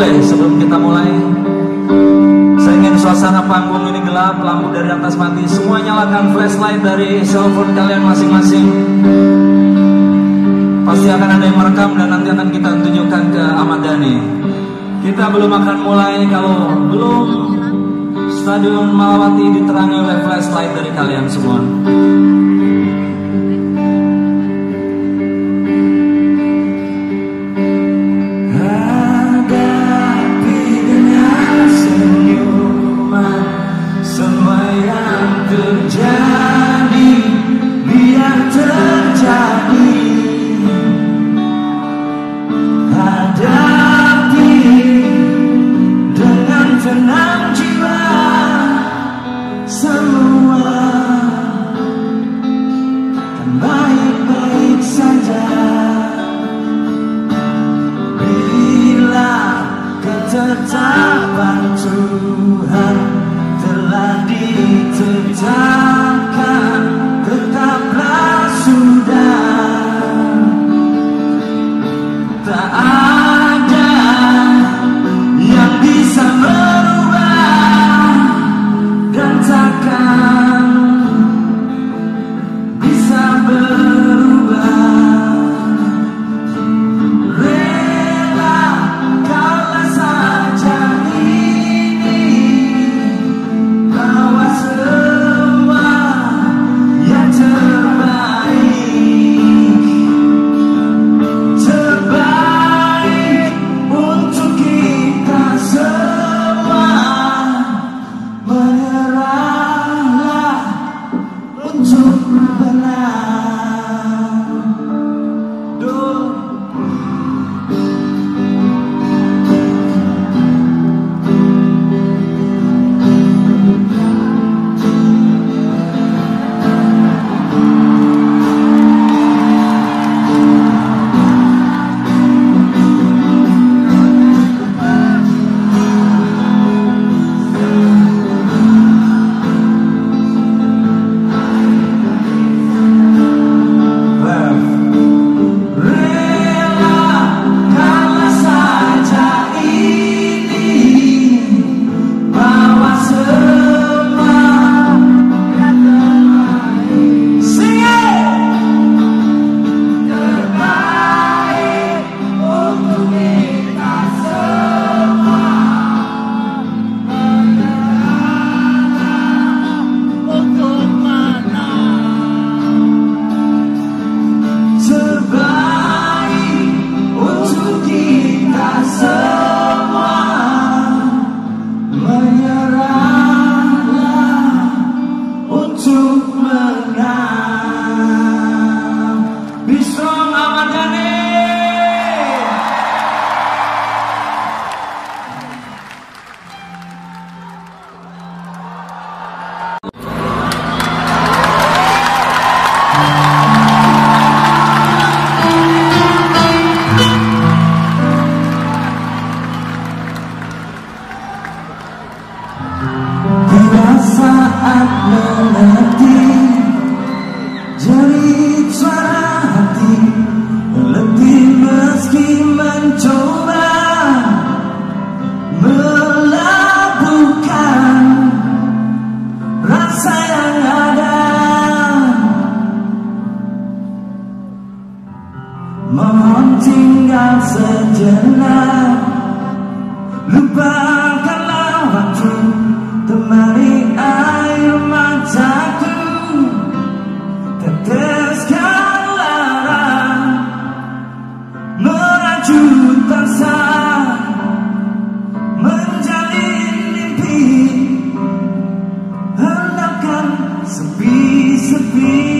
boleh sebelum kita mulai. Saya ingin suasana panggung ini gelap Lampu dari atas mati Semua nyalakan flashlight dari cellphone kalian masing-masing. Pasti akan ada yang merekam dan nanti akan kita tunjukkan ke Ahmad Dhani. Kita belum akan mulai kalau belum Stadion Malawati diterangi oleh flashlight dari kalian semua time. Tinggal sejenak. Lupakanlah waktu Temani air mataku. Teteskan lara Merajut bangsa Menjalin mimpi. Hendakkan sepi-sepi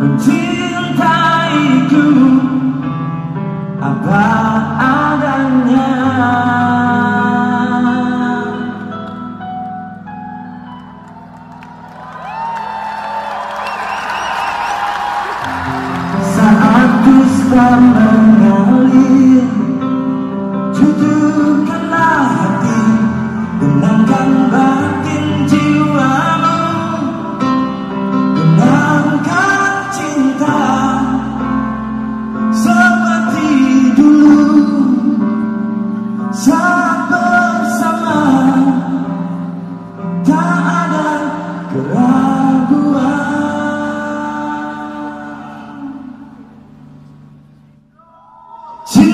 mencintaiku. Apa adanya. Saat dusta mengalir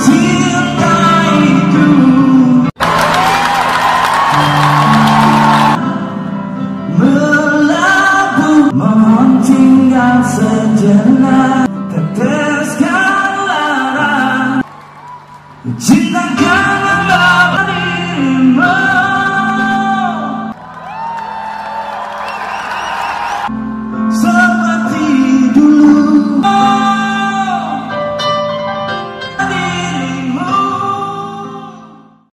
Cinta itu Melabuh mohon sejenak.